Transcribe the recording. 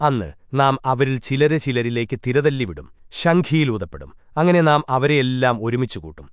അന്ന് നാം അവരിൽ ചിലരെ ചിലരിലേക്ക് തിരതല്ലിവിടും ശംഖിയിലൂതപ്പെടും അങ്ങനെ നാം അവരെയെല്ലാം ഒരുമിച്ചു കൂട്ടും.